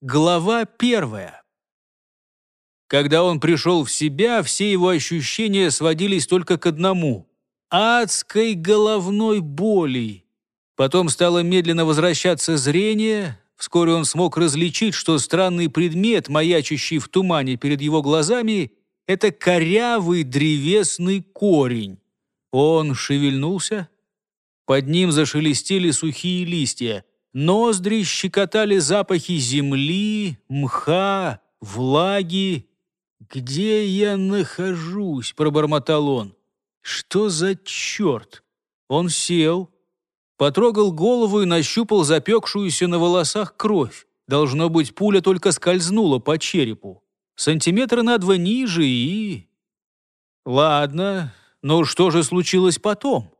Глава первая. Когда он пришел в себя, все его ощущения сводились только к одному – адской головной боли. Потом стало медленно возвращаться зрение. Вскоре он смог различить, что странный предмет, маячащий в тумане перед его глазами, это корявый древесный корень. Он шевельнулся. Под ним зашелестели сухие листья. Ноздри щекотали запахи земли, мха, влаги. «Где я нахожусь?» – пробормотал он. «Что за черт?» Он сел, потрогал голову и нащупал запекшуюся на волосах кровь. Должно быть, пуля только скользнула по черепу. Сантиметра на два ниже и... Ладно, но что же случилось потом?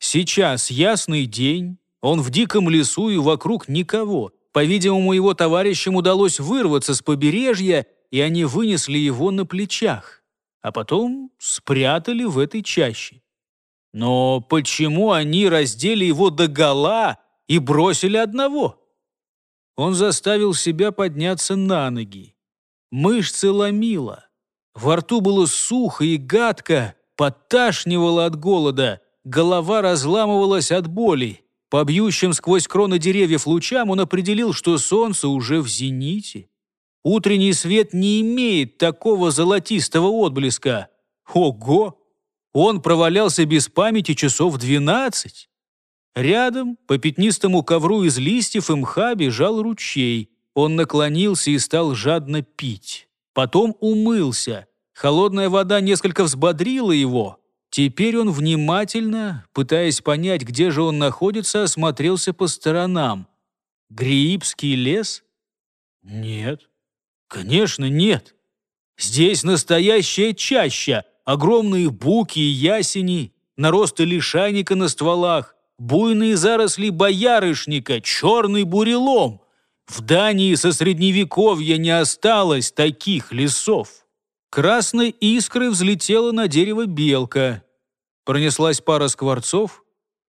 Сейчас ясный день, он в диком лесу и вокруг никого. По-видимому, его товарищам удалось вырваться с побережья, и они вынесли его на плечах, а потом спрятали в этой чаще. Но почему они раздели его догола и бросили одного? Он заставил себя подняться на ноги. Мышцы ломило. Во рту было сухо и гадко, подташнивало от голода, голова разламывалась от боли. По бьющим сквозь кроны деревьев лучам он определил, что солнце уже в зените. Утренний свет не имеет такого золотистого отблеска. Ого! Он провалялся без памяти часов двенадцать. Рядом, по пятнистому ковру из листьев и мха, бежал ручей. Он наклонился и стал жадно пить. Потом умылся. Холодная вода несколько взбодрила его. Теперь он внимательно, пытаясь понять, где же он находится, осмотрелся по сторонам. Гриипский лес? Нет. Конечно, нет. Здесь настоящая чаща, огромные буки и ясени, наросты лишайника на стволах, буйные заросли боярышника, черный бурелом. В Дании со средневековья не осталось таких лесов. Красной искрой взлетела на дерево белка. Пронеслась пара скворцов.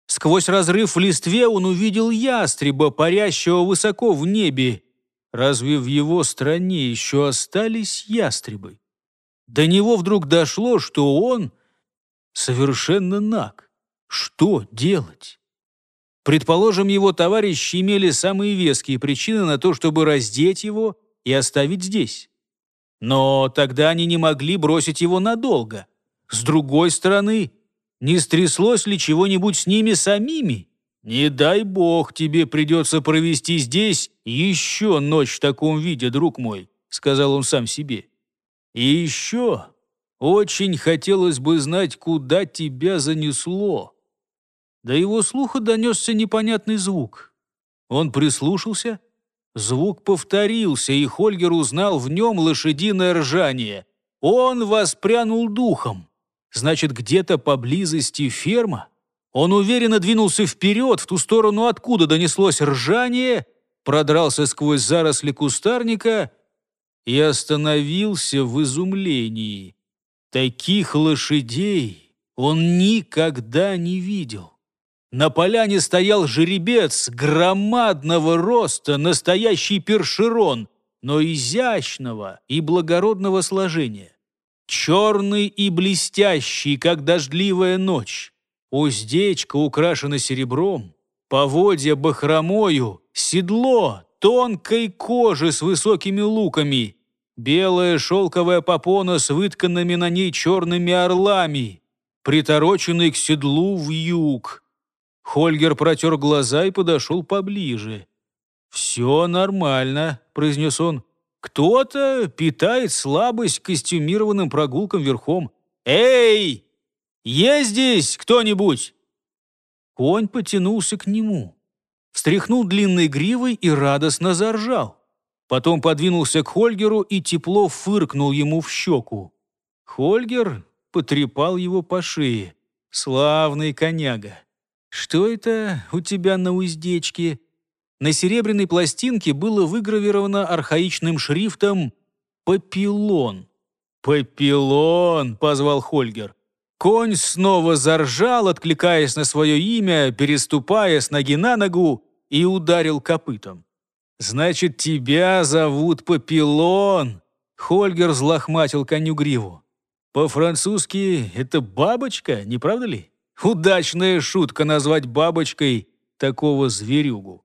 Сквозь разрыв в листве он увидел ястреба, парящего высоко в небе. Разве в его стране еще остались ястребы? До него вдруг дошло, что он совершенно наг. Что делать? Предположим, его товарищи имели самые веские причины на то, чтобы раздеть его и оставить здесь. Но тогда они не могли бросить его надолго. С другой стороны, не стряслось ли чего-нибудь с ними самими? Не дай бог тебе придется провести здесь еще ночь в таком виде, друг мой, сказал он сам себе. И еще очень хотелось бы знать, куда тебя занесло. До его слуха донесся непонятный звук. Он прислушался — Звук повторился, и Хольгер узнал в нем лошадиное ржание. Он воспрянул духом. Значит, где-то поблизости ферма? Он уверенно двинулся вперед, в ту сторону, откуда донеслось ржание, продрался сквозь заросли кустарника и остановился в изумлении. Таких лошадей он никогда не видел. На поляне стоял жеребец громадного роста, настоящий першерон, но изящного и благородного сложения. Черный и блестящий, как дождливая ночь. Уздечка украшена серебром, поводья бахромою, седло тонкой кожи с высокими луками, белая шелковая попона с вытканными на ней черными орлами, притороченный к седлу в юг, Хольгер протер глаза и подошел поближе. «Все нормально», — произнес он. «Кто-то питает слабость к костюмированным прогулкам верхом. Эй! Есть здесь кто-нибудь?» Конь потянулся к нему, встряхнул длинной гривой и радостно заржал. Потом подвинулся к Хольгеру и тепло фыркнул ему в щеку. Хольгер потрепал его по шее. Славный коняга. «Что это у тебя на уздечке?» На серебряной пластинке было выгравировано архаичным шрифтом «Папилон». «Папилон!» — позвал Хольгер. Конь снова заржал, откликаясь на свое имя, переступая с ноги на ногу, и ударил копытом. Значит, тебя зовут Папилон!» Хольгер взлохматил коню гриву. По-французски это бабочка, не правда ли? Удачная шутка назвать бабочкой такого зверюгу.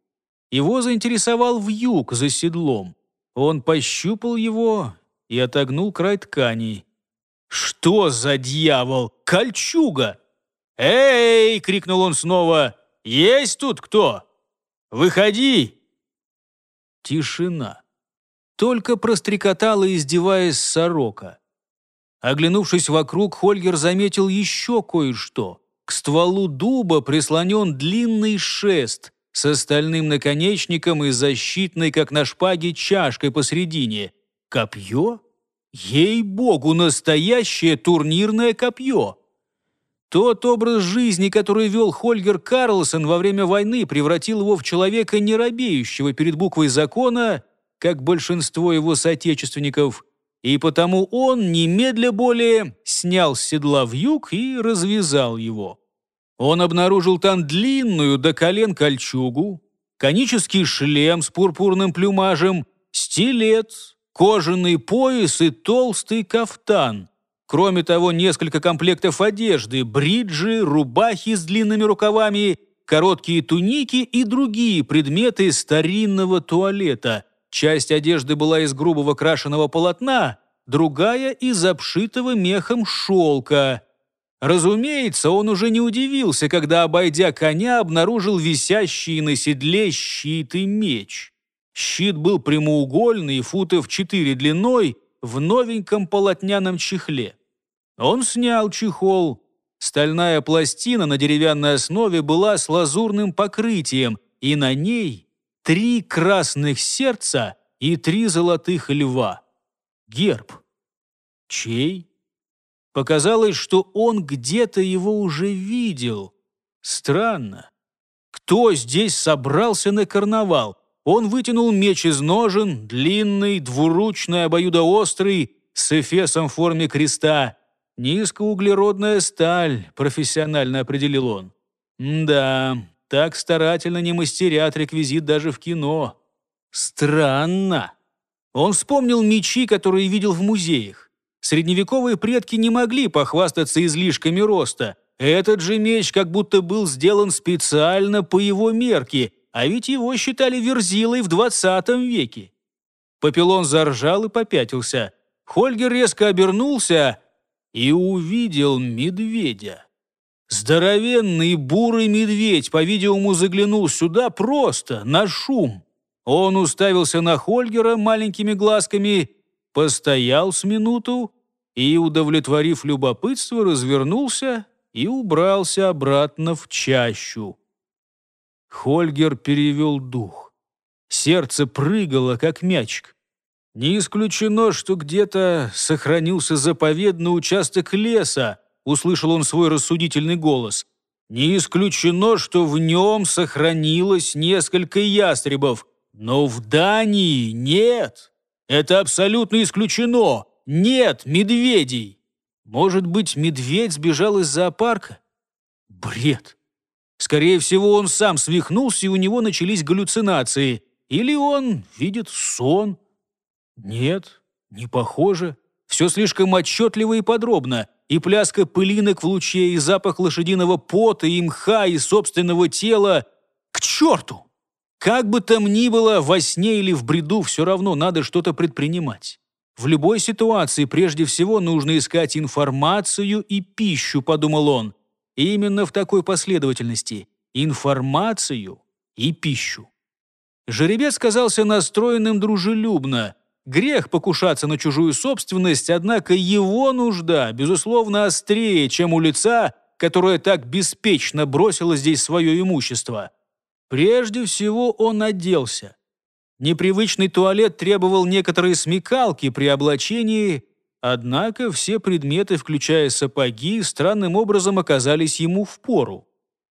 Его заинтересовал вьюг за седлом. Он пощупал его и отогнул край ткани. «Что за дьявол? Кольчуга!» «Эй!» — крикнул он снова. «Есть тут кто? Выходи!» Тишина. Только прострекотала, издеваясь сорока. Оглянувшись вокруг, Хольгер заметил еще кое-что. К стволу дуба прислонен длинный шест с остальным наконечником и защитной, как на шпаге, чашкой посредине. Копье? Ей-богу, настоящее турнирное копье! Тот образ жизни, который вел Хольгер Карлсон во время войны, превратил его в человека, не робеющего перед буквой закона, как большинство его соотечественников, и потому он немедля более снял с седла вьюг и развязал его. Он обнаружил там длинную до колен кольчугу, конический шлем с пурпурным плюмажем, стилет, кожаный пояс и толстый кафтан. Кроме того, несколько комплектов одежды, бриджи, рубахи с длинными рукавами, короткие туники и другие предметы старинного туалета. Часть одежды была из грубого крашеного полотна, другая – из обшитого мехом шелка. Разумеется, он уже не удивился, когда, обойдя коня, обнаружил висящий на седле щит и меч. Щит был прямоугольный, футов четыре длиной, в новеньком полотняном чехле. Он снял чехол. Стальная пластина на деревянной основе была с лазурным покрытием, и на ней три красных сердца и три золотых льва. Герб. Чей? Показалось, что он где-то его уже видел. Странно. Кто здесь собрался на карнавал? Он вытянул меч из ножен, длинный, двуручный, обоюдоострый, с эфесом в форме креста. «Низкоуглеродная сталь», — профессионально определил он. «Да, так старательно не мастерят реквизит даже в кино. Странно». Он вспомнил мечи, которые видел в музеях. Средневековые предки не могли похвастаться излишками роста. Этот же меч как будто был сделан специально по его мерке, а ведь его считали верзилой в 20 веке. Папилон заржал и попятился. Хольгер резко обернулся и увидел медведя. Здоровенный бурый медведь, по-видимому, заглянул сюда просто, на шум. Он уставился на Хольгера маленькими глазками, постоял с минуту и, удовлетворив любопытство, развернулся и убрался обратно в чащу. Хольгер перевел дух. Сердце прыгало, как мячик. Не исключено, что где-то сохранился заповедный участок леса, услышал он свой рассудительный голос. Не исключено, что в нем сохранилось несколько ястребов, но в Дании нет. Это абсолютно исключено. Нет медведей. Может быть, медведь сбежал из зоопарка? Бред. Скорее всего, он сам свихнулся, и у него начались галлюцинации. Или он видит сон. Нет, не похоже. Все слишком отчетливо и подробно. И пляска пылинок в луче, и запах лошадиного пота, и мха, и собственного тела. К черту! Как бы там ни было, во сне или в бреду, все равно надо что-то предпринимать. В любой ситуации прежде всего нужно искать информацию и пищу, подумал он. И именно в такой последовательности. Информацию и пищу. Жеребец казался настроенным дружелюбно. Грех покушаться на чужую собственность, однако его нужда, безусловно, острее, чем у лица, которое так беспечно бросило здесь свое имущество. Прежде всего он оделся. Непривычный туалет требовал некоторой смекалки при облачении, однако все предметы, включая сапоги, странным образом оказались ему в пору.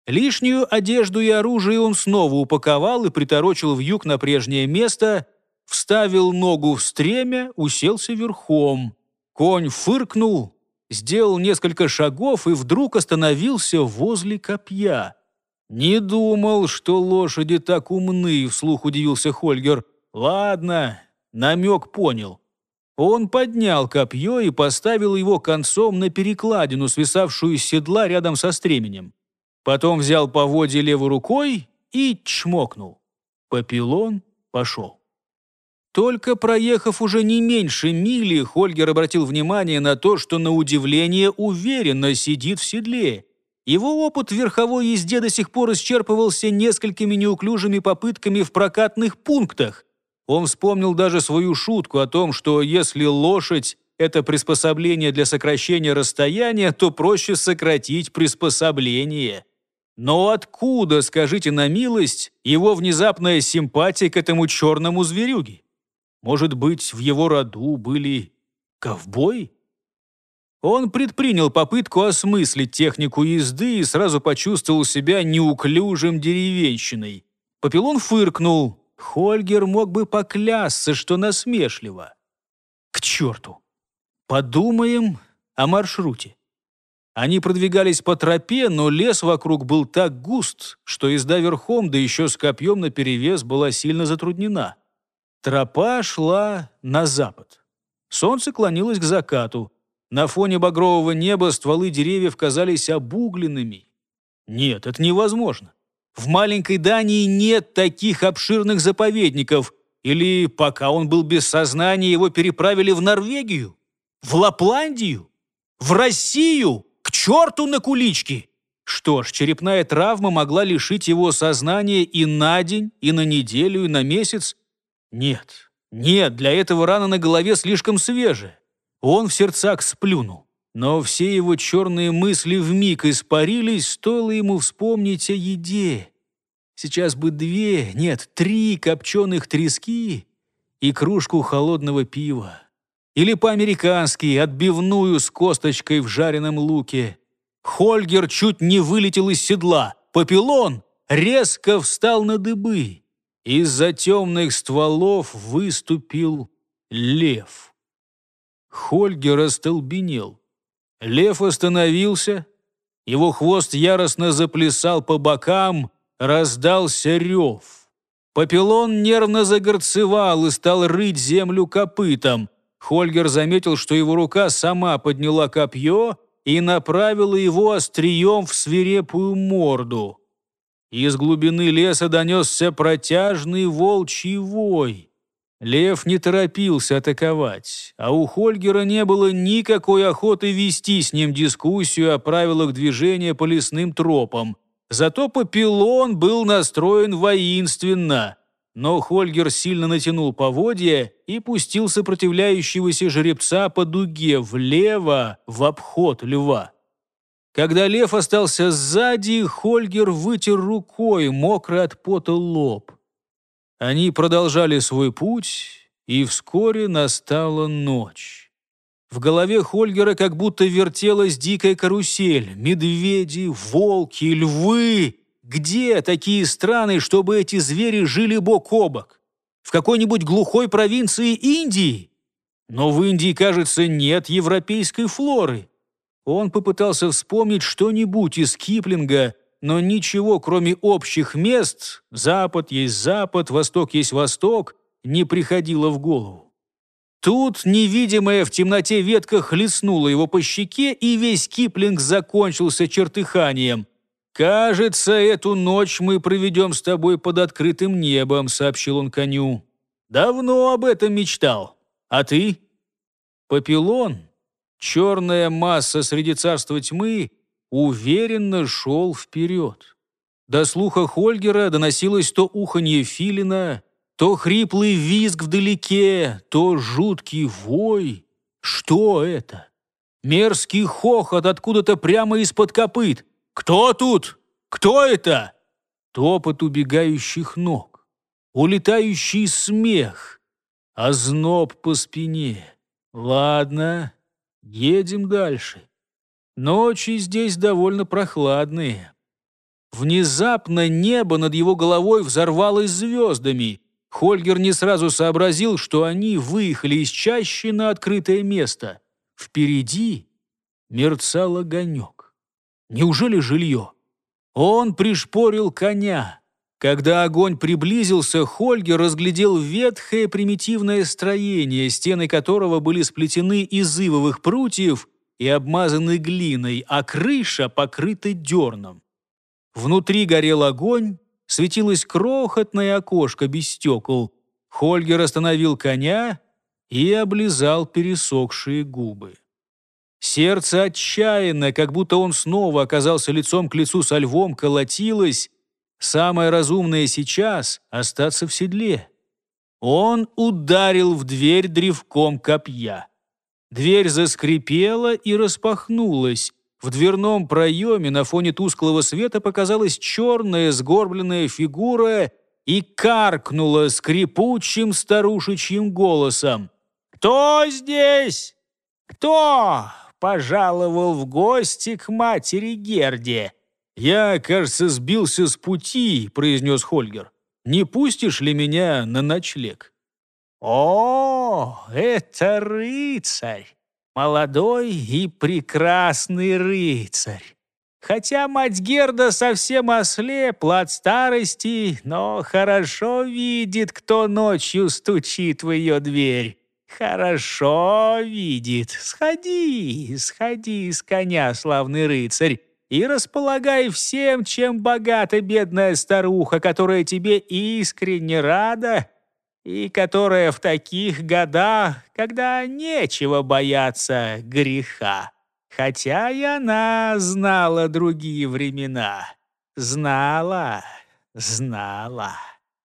Лишнюю одежду и оружие он снова упаковал и приторочил в юг на прежнее место, вставил ногу в стремя, уселся верхом. Конь фыркнул, сделал несколько шагов и вдруг остановился возле копья. «Не думал, что лошади так умны», — вслух удивился Хольгер. «Ладно, намек понял». Он поднял копье и поставил его концом на перекладину, свисавшую с седла рядом со стременем. Потом взял поводья левой рукой и чмокнул. Папилон пошел. Только проехав уже не меньше мили, Хольгер обратил внимание на то, что на удивление уверенно сидит в седле. Его опыт в верховой езде до сих пор исчерпывался несколькими неуклюжими попытками в прокатных пунктах. Он вспомнил даже свою шутку о том, что если лошадь – это приспособление для сокращения расстояния, то проще сократить приспособление. Но откуда, скажите на милость, его внезапная симпатия к этому черному зверюге? Может быть, в его роду были ковбои? Он предпринял попытку осмыслить технику езды и сразу почувствовал себя неуклюжим деревенщиной. Папилон фыркнул. Хольгер мог бы поклясться, что насмешливо. К черту! Подумаем о маршруте. Они продвигались по тропе, но лес вокруг был так густ, что езда верхом, да еще с копьем наперевес, была сильно затруднена. Тропа шла на запад. Солнце клонилось к закату. На фоне багрового неба стволы деревьев казались обугленными. Нет, это невозможно. В маленькой Дании нет таких обширных заповедников. Или пока он был без сознания, его переправили в Норвегию? В Лапландию? В Россию? К черту на кулички! Что ж, черепная травма могла лишить его сознания и на день, и на неделю, и на месяц. Нет, нет, для этого рана на голове слишком свежая. Он в сердцах сплюнул. Но все его черные мысли вмиг испарились, стоило ему вспомнить о еде. Сейчас бы две, нет, три копченых трески и кружку холодного пива. Или по-американски отбивную с косточкой в жареном луке. Хольгер чуть не вылетел из седла. Папилон резко встал на дыбы. Из-за темных стволов выступил лев. Хольгер остолбенел. Лев остановился, его хвост яростно заплясал по бокам, раздался рев. Папилон нервно загорцевал и стал рыть землю копытом. Хольгер заметил, что его рука сама подняла копье и направила его острием в свирепую морду. Из глубины леса донесся протяжный волчий вой. Лев не торопился атаковать, а у Хольгера не было никакой охоты вести с ним дискуссию о правилах движения по лесным тропам. Зато Папилон был настроен воинственно. Но Хольгер сильно натянул поводья и пустил сопротивляющегося жеребца по дуге влево в обход льва. Когда лев остался сзади, Хольгер вытер рукой мокрый от пота лоб. Они продолжали свой путь, и вскоре настала ночь. В голове Хольгера как будто вертелась дикая карусель. Медведи, волки, львы. Где такие страны, чтобы эти звери жили бок о бок? В какой-нибудь глухой провинции Индии? Но в Индии, кажется, нет европейской флоры. Он попытался вспомнить что-нибудь из Киплинга, но ничего, кроме общих мест, запад есть запад, восток есть восток, не приходило в голову. Тут невидимая в темноте ветка хлестнула его по щеке, и весь Киплинг закончился чертыханием. «Кажется, эту ночь мы проведем с тобой под открытым небом», — сообщил он коню. «Давно об этом мечтал. А ты?» Папилон, черная масса среди царства тьмы, уверенно шел вперед. До слуха Хольгера доносилось то уханье филина, то хриплый визг вдалеке, то жуткий вой. Что это? Мерзкий хохот откуда-то прямо из-под копыт. «Кто тут? Кто это?» Топот убегающих ног, улетающий смех, озноб по спине. «Ладно, едем дальше». Ночи здесь довольно прохладные. Внезапно небо над его головой взорвалось звездами. Хольгер не сразу сообразил, что они выехали из чащи на открытое место. Впереди мерцал огонек. Неужели жилье? Он пришпорил коня. Когда огонь приблизился, Хольгер разглядел ветхое примитивное строение, стены которого были сплетены из ивовых прутьев и обмазаны глиной, а крыша покрыта дерном. Внутри горел огонь, светилось крохотное окошко без стекол. Хольгер остановил коня и облизал пересохшие губы. Сердце отчаянно, как будто он снова оказался лицом к лицу со львом, колотилось, Самое разумное сейчас — остаться в седле. Он ударил в дверь древком копья. Дверь заскрипела и распахнулась. В дверном проеме на фоне тусклого света показалась черная сгорбленная фигура и каркнула скрипучим старушечьим голосом. «Кто здесь? Кто пожаловал в гости к матери Герде?» «Я, кажется, сбился с пути», — произнес Хольгер. «Не пустишь ли меня на ночлег?» «О, это рыцарь! Молодой и прекрасный рыцарь! Хотя мать Герда совсем ослепла от старости, но хорошо видит, кто ночью стучит в ее дверь. Хорошо видит. Сходи, сходи с коня, славный рыцарь и располагай всем, чем богата бедная старуха, которая тебе искренне рада и которая в таких годах, когда нечего бояться греха. Хотя и она знала другие времена. Знала, знала.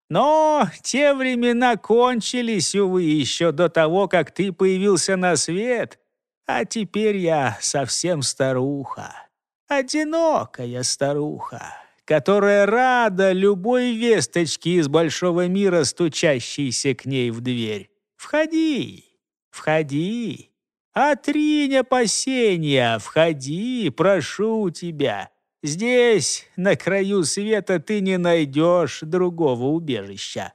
Но те времена кончились, увы, еще до того, как ты появился на свет, а теперь я совсем старуха одинокая старуха, которая рада любой весточке из большого мира, стучащейся к ней в дверь. Входи, входи, отринь опасения, входи, прошу тебя. Здесь, на краю света, ты не найдешь другого убежища».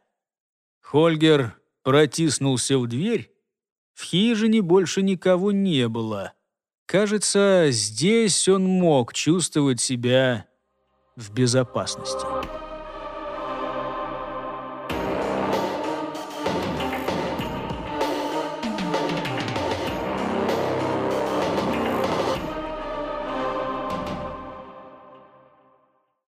Хольгер протиснулся в дверь. В хижине больше никого не было. Кажется, здесь он мог чувствовать себя в безопасности.